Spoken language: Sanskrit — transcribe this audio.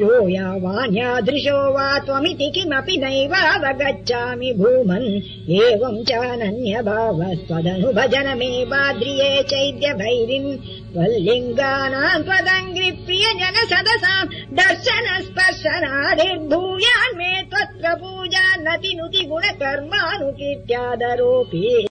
यो वा त्वमिति किमपि नैवावगच्छामि भूमन्। एवम् चानन्यभावस्त्वदनुभजनमेवाद्रिये चैद्य भैरिन् चैद्यभैरिम् त्वल्लिङ्गानाम् त्वदङ्गिप्रिय जन सदसाम् दर्शनस्पर्शनादिर्भूयान्मे त्वत्त्वपूजा नतिनुति गुणकर्मानुकीर्त्यादरोऽपि